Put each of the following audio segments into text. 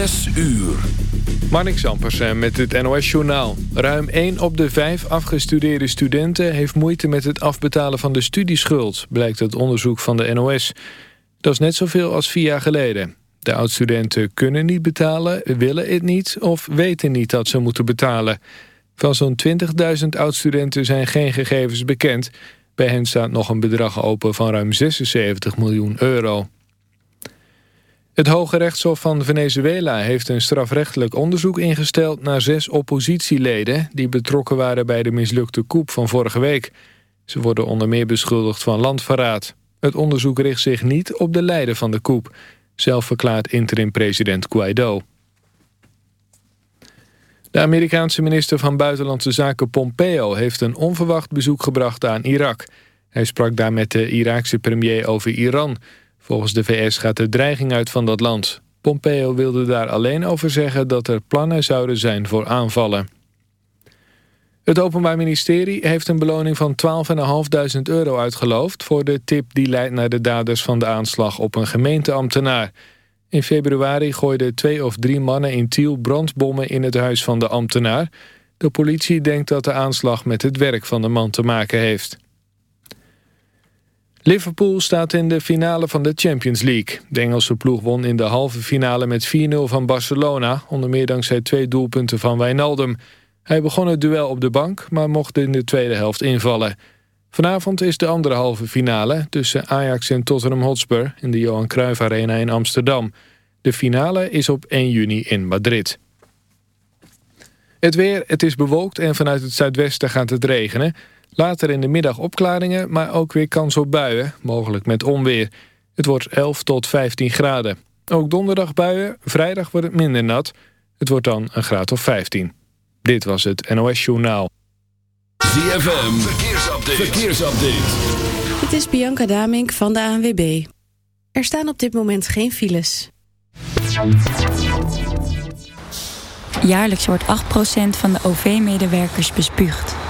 Zes uur. Marnik Zampersen met het NOS-journaal. Ruim 1 op de 5 afgestudeerde studenten... heeft moeite met het afbetalen van de studieschuld... blijkt uit onderzoek van de NOS. Dat is net zoveel als vier jaar geleden. De oud-studenten kunnen niet betalen, willen het niet... of weten niet dat ze moeten betalen. Van zo'n 20.000 oud-studenten zijn geen gegevens bekend. Bij hen staat nog een bedrag open van ruim 76 miljoen euro. Het Hoge Rechtshof van Venezuela heeft een strafrechtelijk onderzoek ingesteld naar zes oppositieleden die betrokken waren bij de mislukte coup van vorige week. Ze worden onder meer beschuldigd van landverraad. Het onderzoek richt zich niet op de leider van de coup, zelf verklaart interim-president Guaido. De Amerikaanse minister van Buitenlandse Zaken Pompeo heeft een onverwacht bezoek gebracht aan Irak. Hij sprak daar met de Iraakse premier over Iran... Volgens de VS gaat de dreiging uit van dat land. Pompeo wilde daar alleen over zeggen dat er plannen zouden zijn voor aanvallen. Het Openbaar Ministerie heeft een beloning van 12.500 euro uitgeloofd... voor de tip die leidt naar de daders van de aanslag op een gemeenteambtenaar. In februari gooiden twee of drie mannen in Tiel brandbommen in het huis van de ambtenaar. De politie denkt dat de aanslag met het werk van de man te maken heeft. Liverpool staat in de finale van de Champions League. De Engelse ploeg won in de halve finale met 4-0 van Barcelona... onder meer dankzij twee doelpunten van Wijnaldum. Hij begon het duel op de bank, maar mocht in de tweede helft invallen. Vanavond is de andere halve finale tussen Ajax en Tottenham Hotspur... in de Johan Cruijff Arena in Amsterdam. De finale is op 1 juni in Madrid. Het weer, het is bewolkt en vanuit het zuidwesten gaat het regenen... Later in de middag opklaringen, maar ook weer kans op buien, mogelijk met onweer. Het wordt 11 tot 15 graden. Ook donderdag buien, vrijdag wordt het minder nat. Het wordt dan een graad of 15. Dit was het NOS Journaal. ZFM, verkeersupdate. verkeersupdate. Dit is Bianca Damink van de ANWB. Er staan op dit moment geen files. Jaarlijks wordt 8% van de OV-medewerkers bespuugd.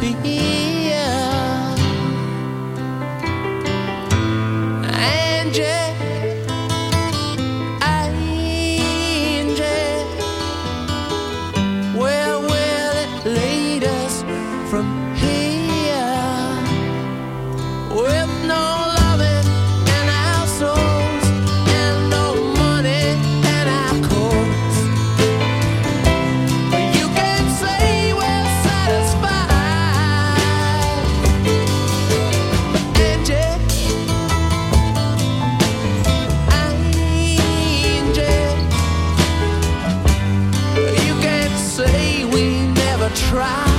to. cry.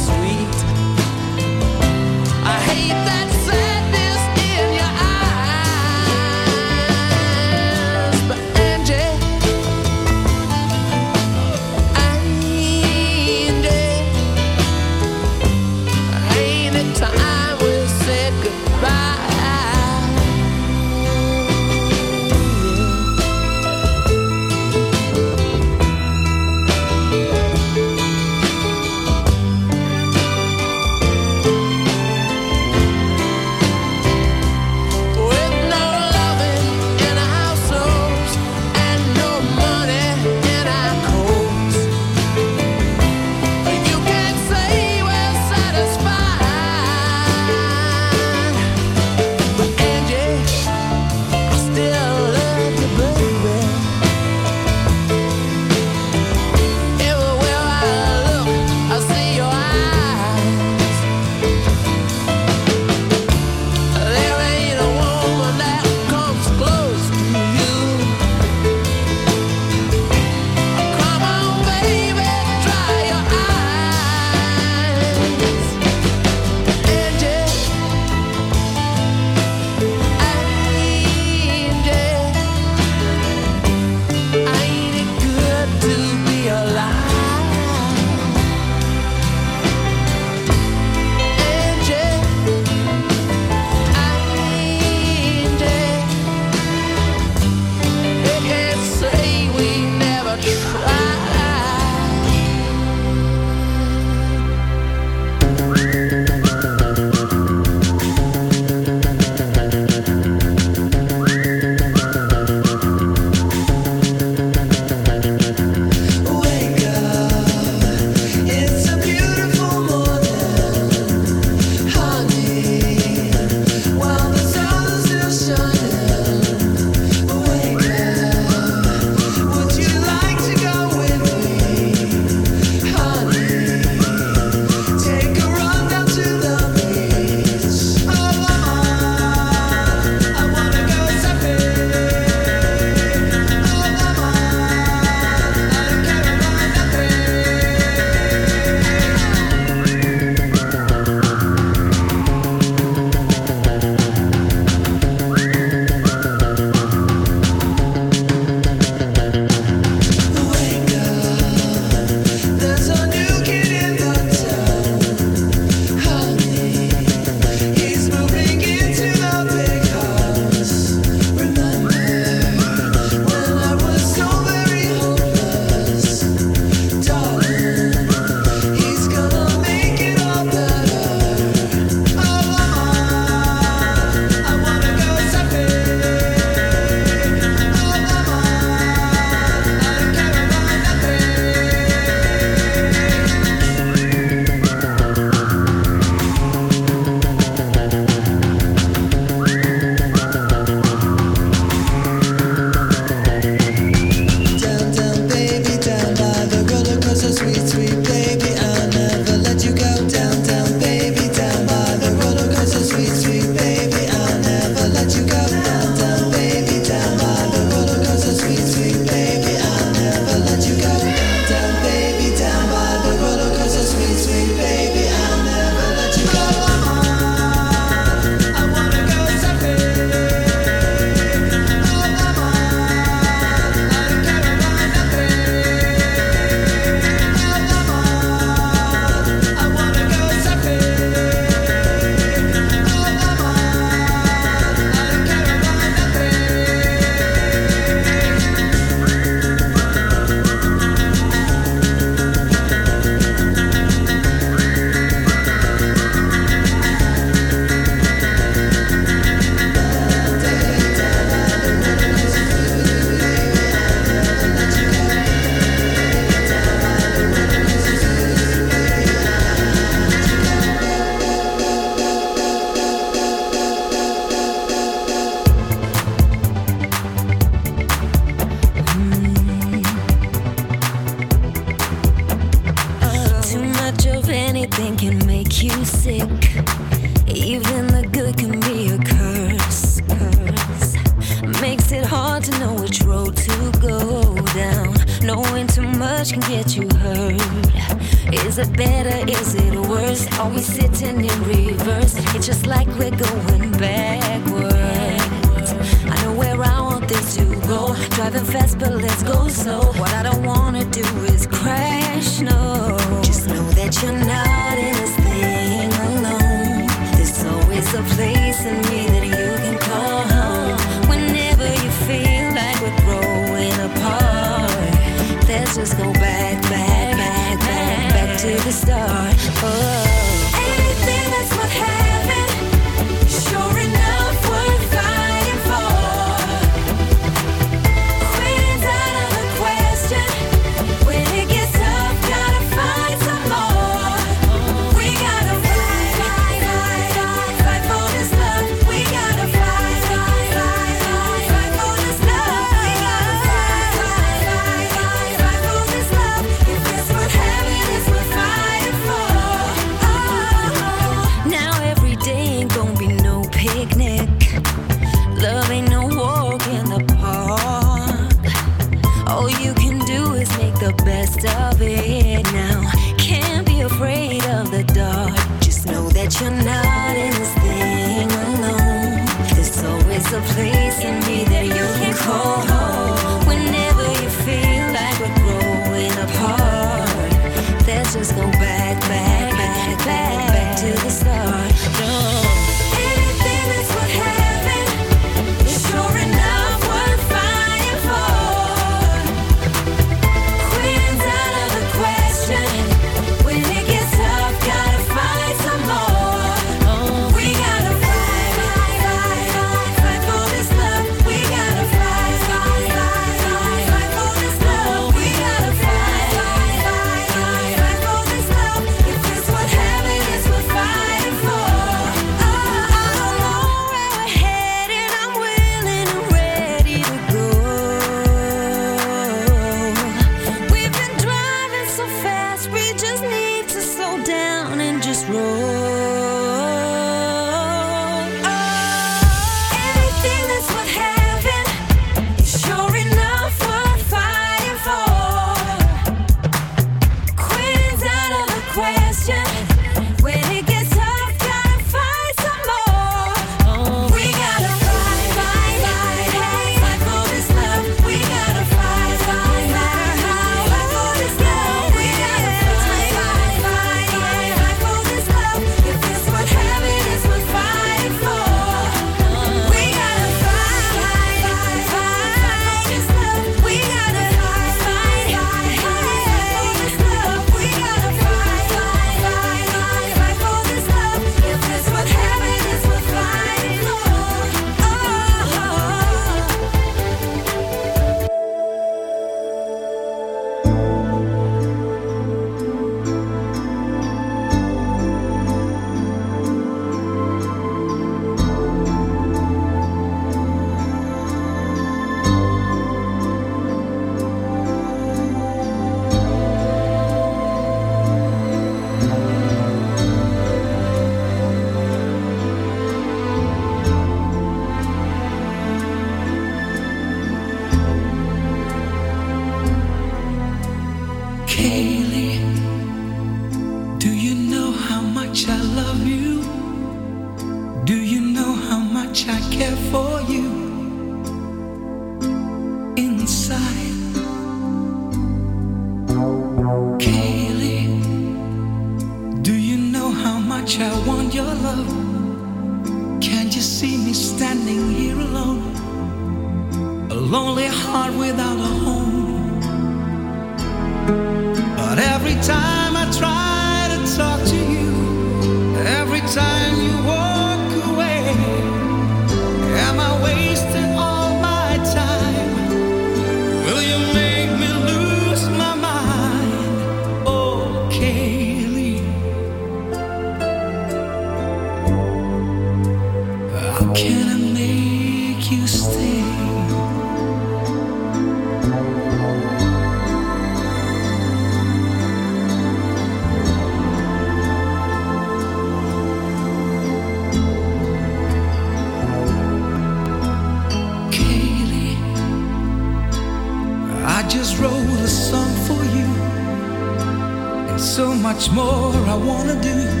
more I wanna do.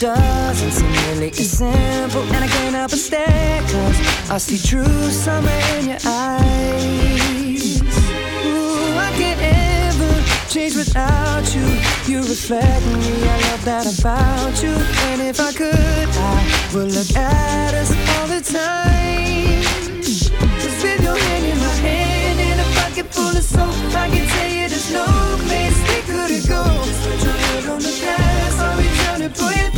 doesn't seem really as simple. And I can't help but stare Cause I see true summer in your eyes. Ooh, I can't ever change without you. You reflect me, I love that about you. And if I could, I would look at us all the time. Cause with your hand in my hand And a pocket full of soap I can tell you there's no place we couldn't go put your head on the gas I'll be trying to pull you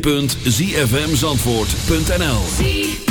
www.zfmzandvoort.nl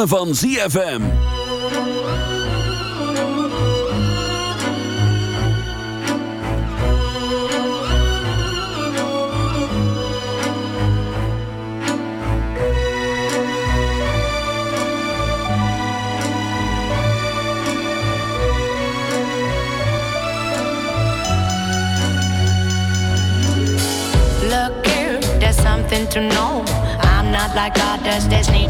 ritme van ZFM. Look here, there's something to know. I'm not like others, there's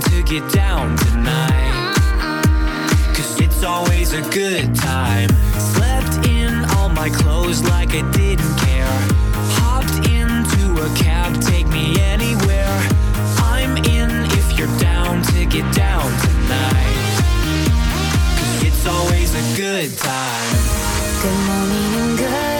to get down tonight. Cause it's always a good time. Slept in all my clothes like I didn't care. Hopped into a cab, take me anywhere. I'm in if you're down to get down tonight. Cause it's always a good time. Good morning and good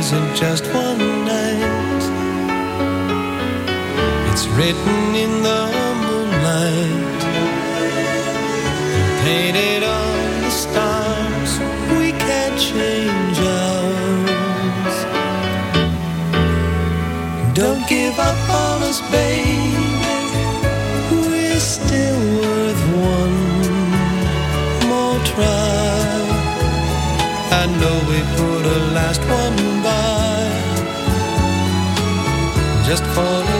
isn't just one night. It's written in the moonlight and painted on the stars. We can't change ours. Don't give up on us, baby. We're still worth one more try. I know we put a last one just for a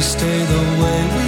stay the way we